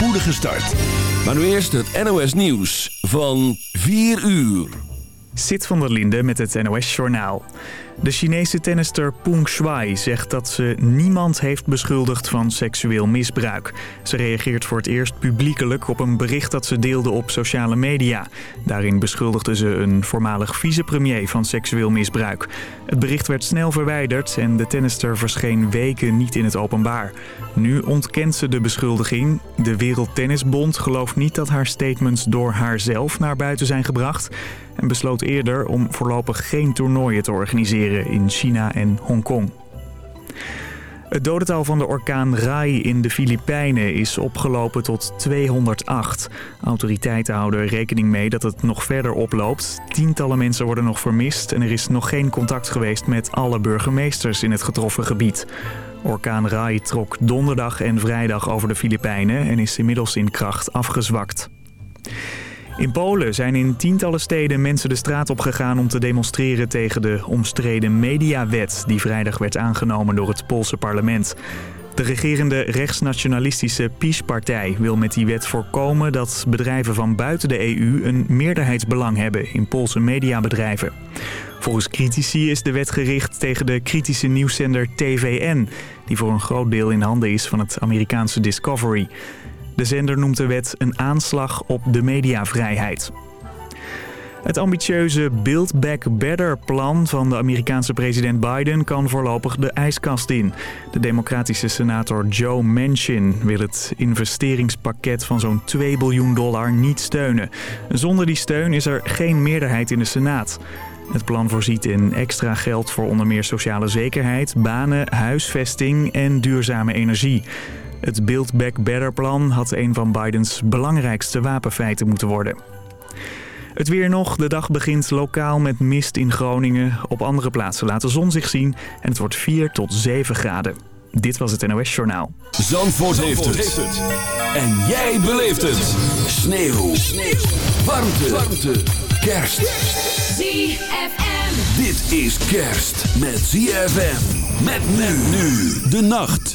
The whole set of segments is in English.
spoedige start. Maar nu eerst het NOS Nieuws van 4 uur. Sit van der Linde met het NOS Journaal. De Chinese tennister Peng Shuai zegt dat ze niemand heeft beschuldigd van seksueel misbruik. Ze reageert voor het eerst publiekelijk op een bericht dat ze deelde op sociale media. Daarin beschuldigde ze een voormalig vicepremier van seksueel misbruik. Het bericht werd snel verwijderd en de tennister verscheen weken niet in het openbaar. Nu ontkent ze de beschuldiging. De Wereldtennisbond gelooft niet dat haar statements door haarzelf naar buiten zijn gebracht en besloot eerder om voorlopig geen toernooien te organiseren in China en Hongkong. Het dodental van de orkaan Rai in de Filipijnen is opgelopen tot 208. Autoriteiten houden rekening mee dat het nog verder oploopt. Tientallen mensen worden nog vermist en er is nog geen contact geweest met alle burgemeesters in het getroffen gebied. Orkaan Rai trok donderdag en vrijdag over de Filipijnen en is inmiddels in kracht afgezwakt. In Polen zijn in tientallen steden mensen de straat op gegaan om te demonstreren tegen de omstreden mediawet die vrijdag werd aangenomen door het Poolse parlement. De regerende rechtsnationalistische PiS-partij wil met die wet voorkomen dat bedrijven van buiten de EU een meerderheidsbelang hebben in Poolse mediabedrijven. Volgens critici is de wet gericht tegen de kritische nieuwszender TVN, die voor een groot deel in handen is van het Amerikaanse Discovery. De zender noemt de wet een aanslag op de mediavrijheid. Het ambitieuze Build Back Better plan van de Amerikaanse president Biden kan voorlopig de ijskast in. De democratische senator Joe Manchin wil het investeringspakket van zo'n 2 biljoen dollar niet steunen. Zonder die steun is er geen meerderheid in de Senaat. Het plan voorziet in extra geld voor onder meer sociale zekerheid, banen, huisvesting en duurzame energie. Het Build Back Better plan had een van Bidens belangrijkste wapenfeiten moeten worden. Het weer nog. De dag begint lokaal met mist in Groningen. Op andere plaatsen laat de zon zich zien en het wordt 4 tot 7 graden. Dit was het NOS Journaal. Zandvoort, heeft, het. En jij beleeft het. Sneeuw. Sneeuw. Warmte. Warmte. Kerst. ZFM. Dit is kerst met ZFM. Met men nu de nacht.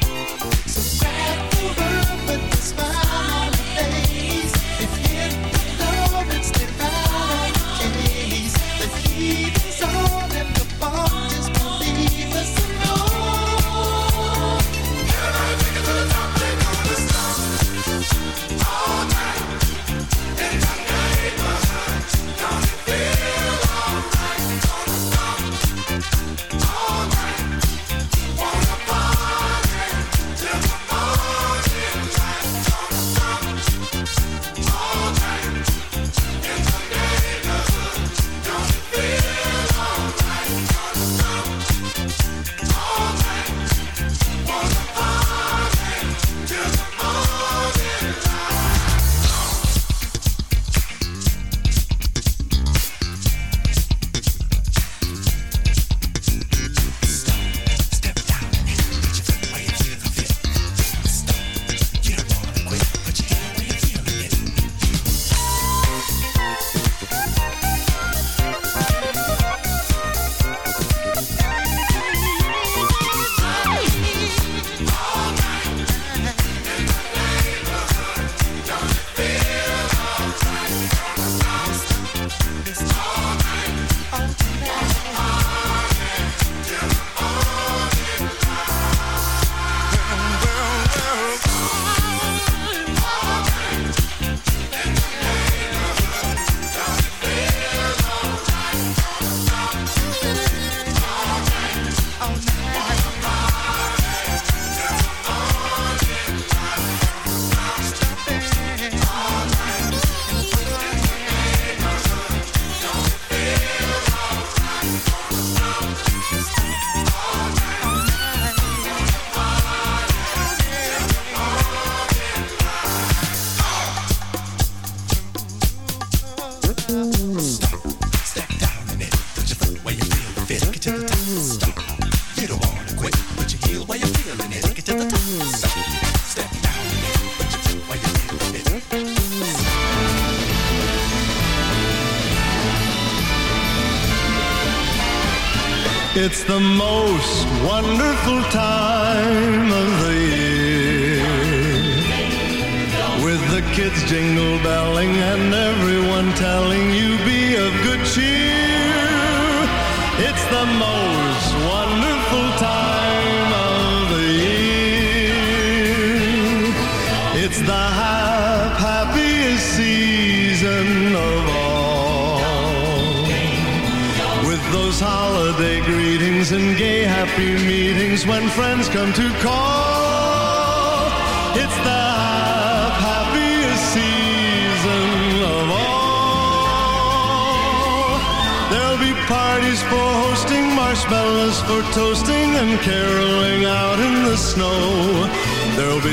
time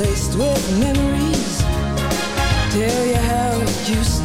Laced with memories. Tell you how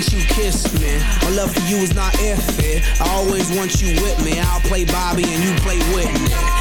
Once you kissed me. My love for you not. I always want you with me. I'll play Bobby and you play Whitney.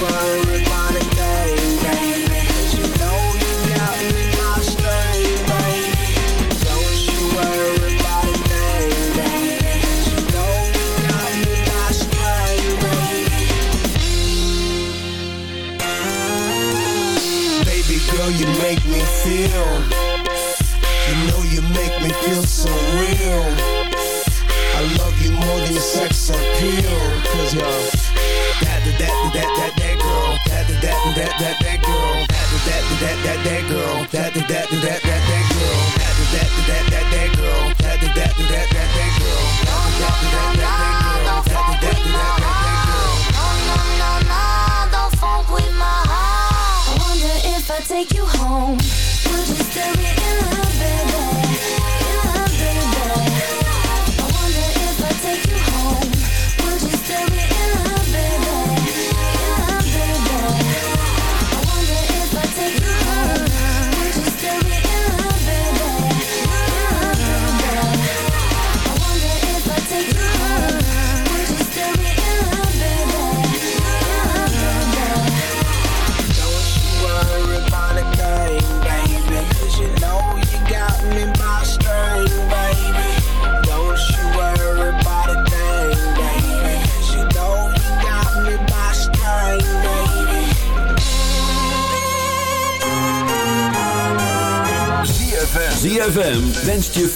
Don't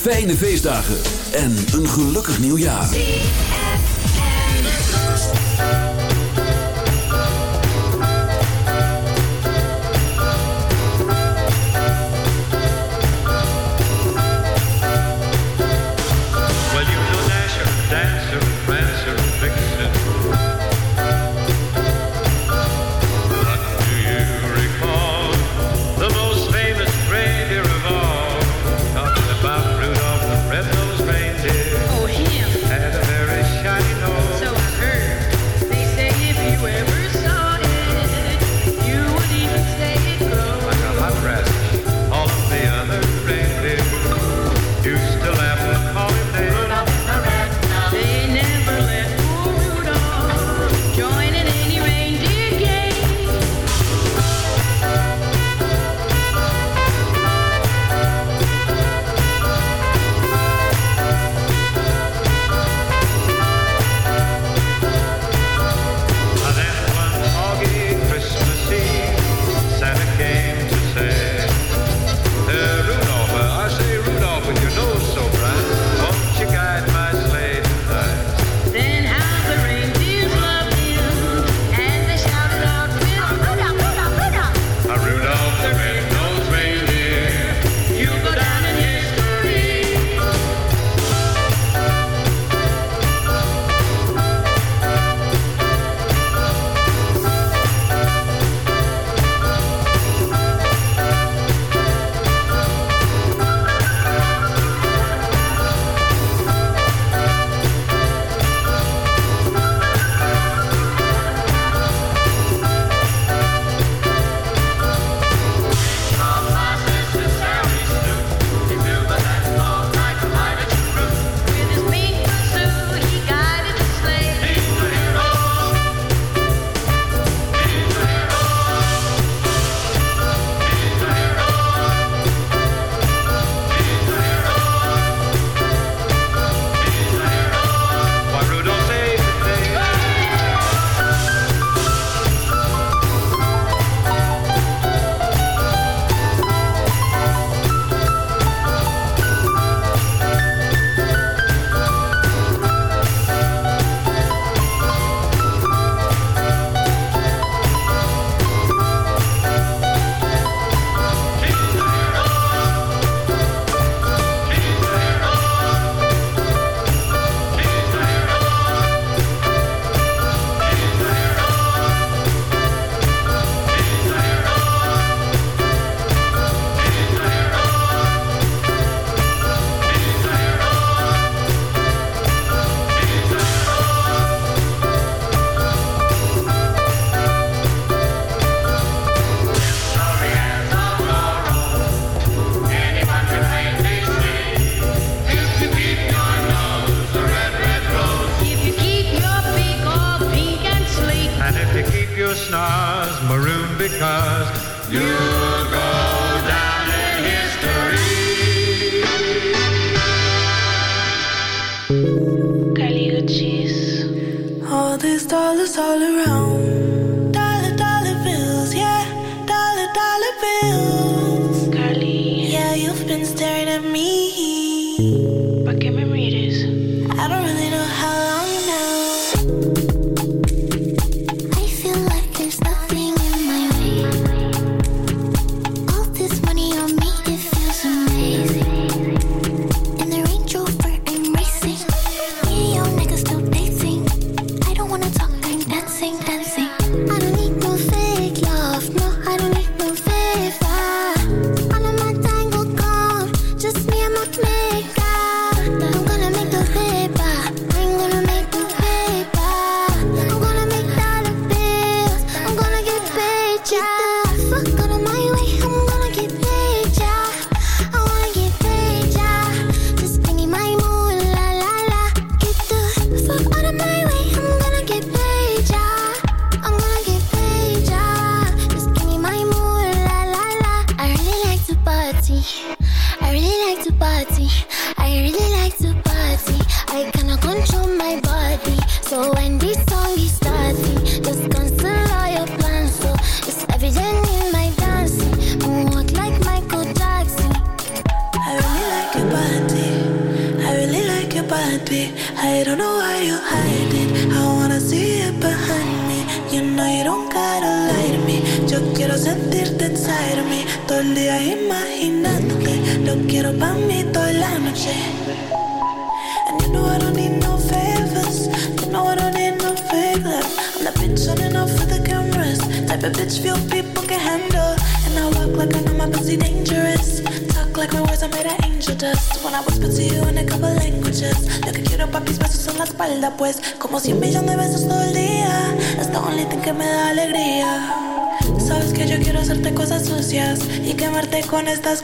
fijne feestdagen en een gelukkig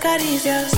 carícias.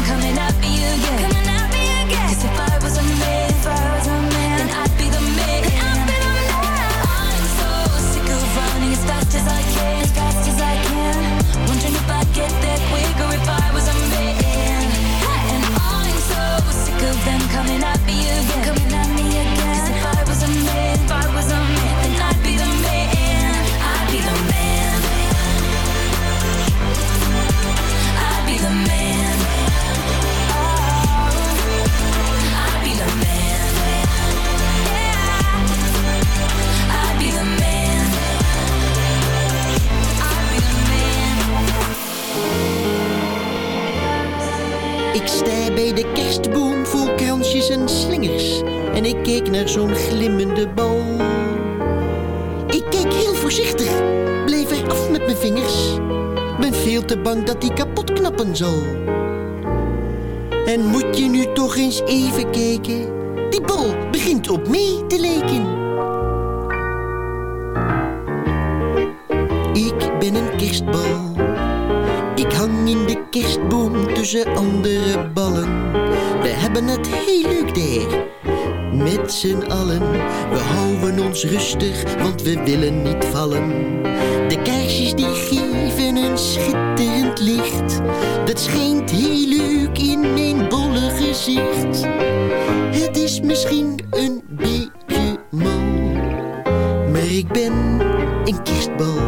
them coming at me again, coming again. I was a man, I was man, I'd be the man. I'd be the man. I'd be the man. I'd be the man. Ik sta bij de kerstboom kransjes en slingers. En ik keek naar zo'n glimmende bal. Ik keek heel voorzichtig, bleef er af met mijn vingers. Ben veel te bang dat die kapot knappen zal. En moet je nu toch eens even kijken? Die bal begint op mij te lijken. Ik ben een kerstbal. Ik hang in de kerstboom tussen andere ballen. We hebben het heel leuk daar. Met z'n allen, we houden ons rustig, want we willen niet vallen. De kaarsjes die geven een schitterend licht. Dat schijnt heel leuk in mijn bolle gezicht. Het is misschien een beetje mal, maar ik ben een kerstbal.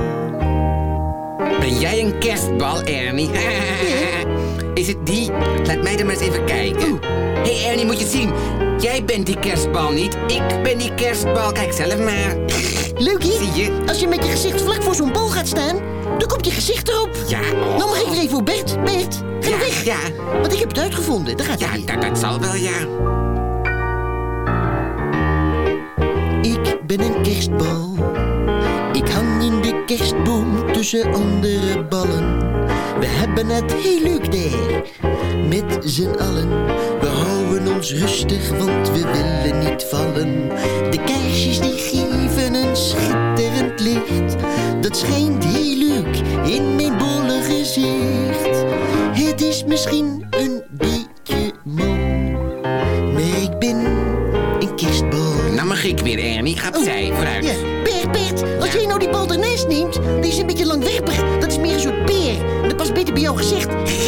Ben jij een kerstbal, Ernie? Is het die? Laat mij er maar eens even kijken. Hé hey Ernie, moet je zien. Jij bent die kerstbal niet. Ik ben die kerstbal. Kijk zelf maar. Leuk, hè? Zie je? Als je met je gezicht vlak voor zo'n bal gaat staan, dan komt je gezicht erop. Ja, oh. Nou mag ik er even voor Bert. Bert, ga Ja, weg. ja. Want ik heb het uitgevonden. Daar gaat Ja, hij. dat, dat zal wel, ja. Ik ben een kerstbal. Ik hang in de kerstboom tussen andere ballen. We hebben het heel leuk daar. Met z'n allen. We houden ons rustig, want we willen niet vallen. De kaarsjes die geven een schitterend licht. Dat schijnt heel leuk in mijn bolle gezicht. Het is misschien een beetje mal. Maar ik ben een kerstbal. Nou mag ik weer, Ernie. Ga opzij, vooruit. Ja, Bert, Bert, als Ja. Die bal neemt, die is een beetje langwerpig. Dat is meer een soort peer. Dat past beter bij jouw gezicht.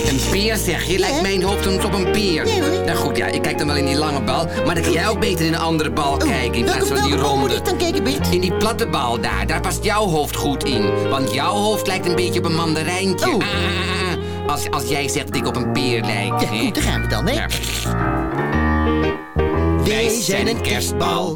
Een peer zeg je? Lijkt mijn hoofd soms op een peer. Ja, hoor. Nou goed, ja, ik kijk dan wel in die lange bal. Maar dan kan jij ook beter in een andere bal kijken. In plaats van die welke bal moet ronde. ik dan kijken, Bert? In die platte bal daar, daar past jouw hoofd goed in. Want jouw hoofd lijkt een beetje op een mandarijntje. Oh. Ah, ah, ah. als, als jij zegt dat ik op een peer lijk. Ja, goed, daar gaan we dan, hè? Ja. Wij zijn een kerstbal.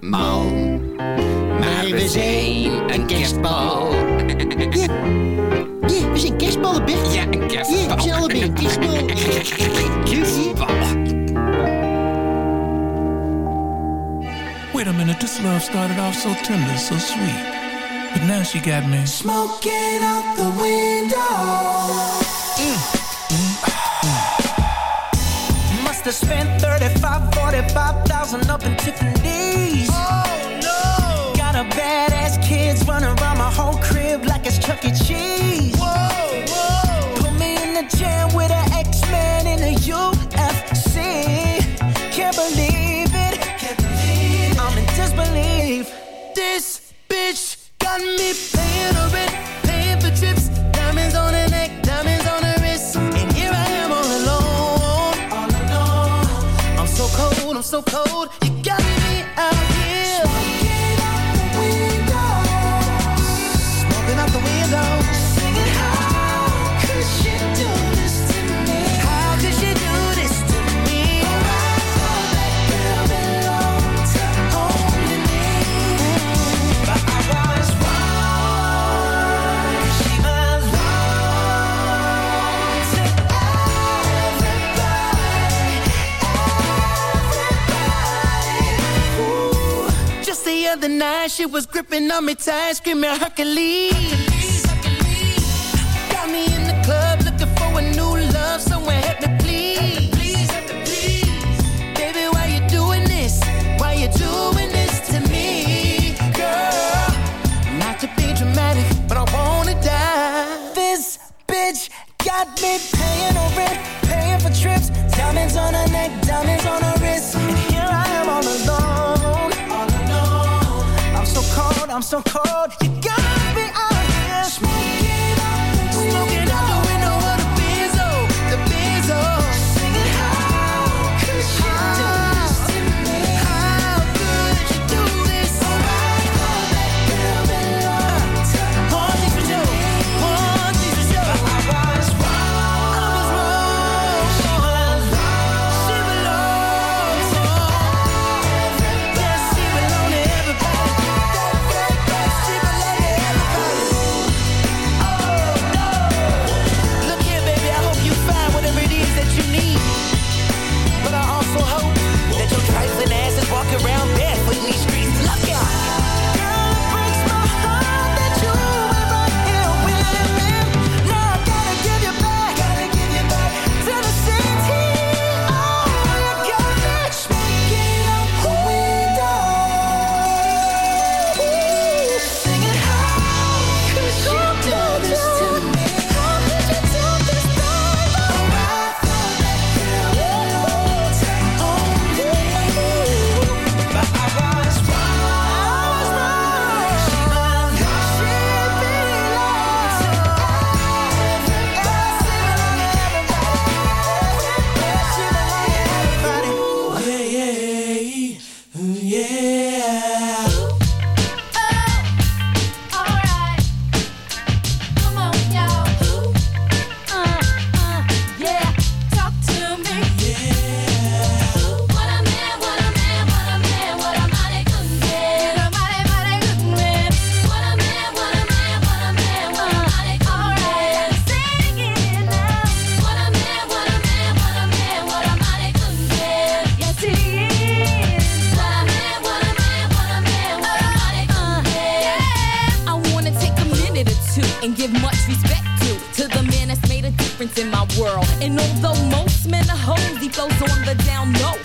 mal. Maar we zijn een kerstbal. Ja, we zijn kerstballen, Bert. Ja, een Ja, we zijn allebei een kerstbal. Kerstbal. Wait a minute, this love started off so tender, so sweet. But now she got me smoking out the window. Must spent 35, 45,000 up in Tiffany's. Nine, she was gripping on me tight, screaming Hercules. Got me in the club looking for a new love, someone help me please. Baby, why you doing this? Why you doing this to me, girl? Not to be dramatic, but I wanna die. This bitch got me so cold.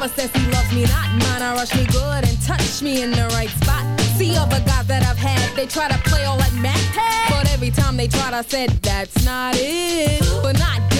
me. Says he loves me not. Mine, I rush me good and touch me in the right spot. See other guys that I've had, they try to play all like Mac. But every time they tried, I said, that's not it. But not this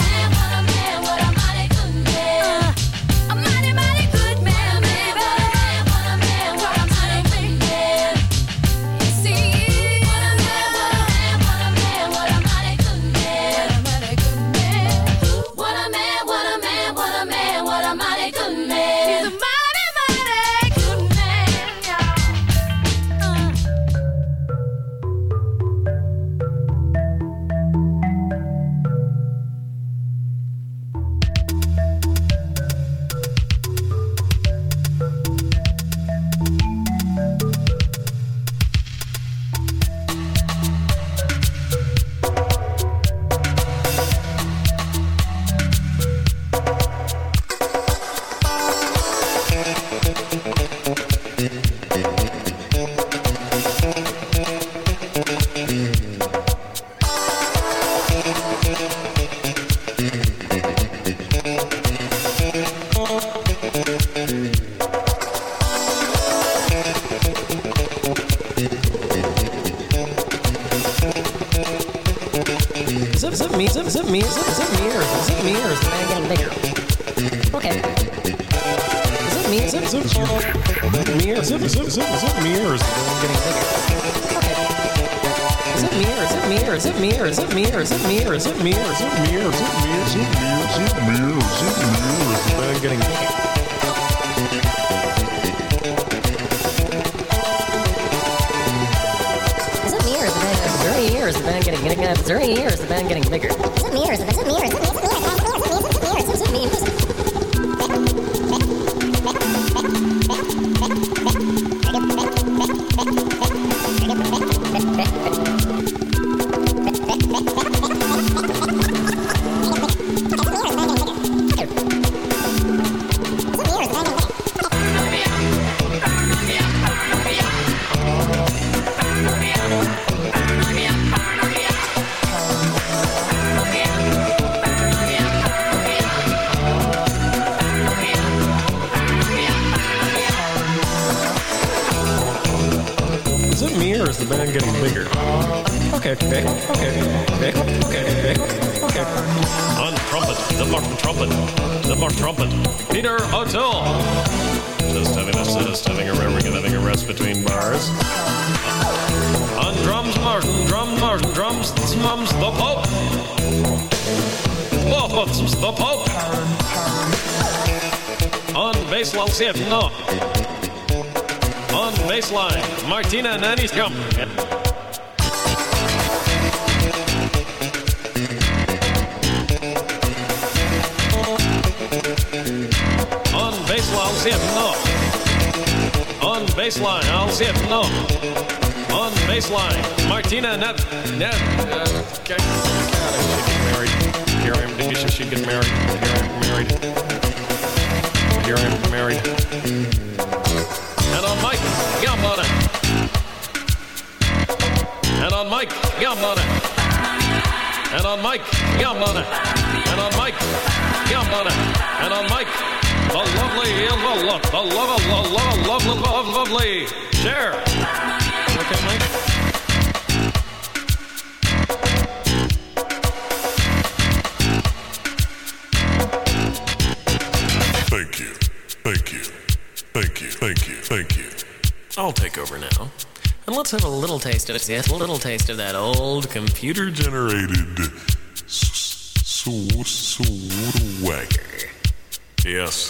Just having a having a rest between bars. On drums, Martin, drum, Martin, drums, mums, the Pope. Oh, the Pope. On bass, it, no. On baseline, Martina Nanny's come. On baseline, I'll baseline, I'll see it, no. On baseline, Martina Net. Net. Uh, okay. God, I should get married. Here I am. Denise should get married. Here I am married. Here I am married. And on Mike, Gambona. And on Mike, Gambona. And on Mike, Gambona. And on Mike, Gambona. And on Mike, the lovely, the love, the love, the love, love, love, love, lovely. Share. Okay, Mike. Thank you. Thank you. Thank you. Thank you. Thank you. I'll take over now. And let's have a little taste of it. Yes, a little taste of that old computer Generated swagger. Yes.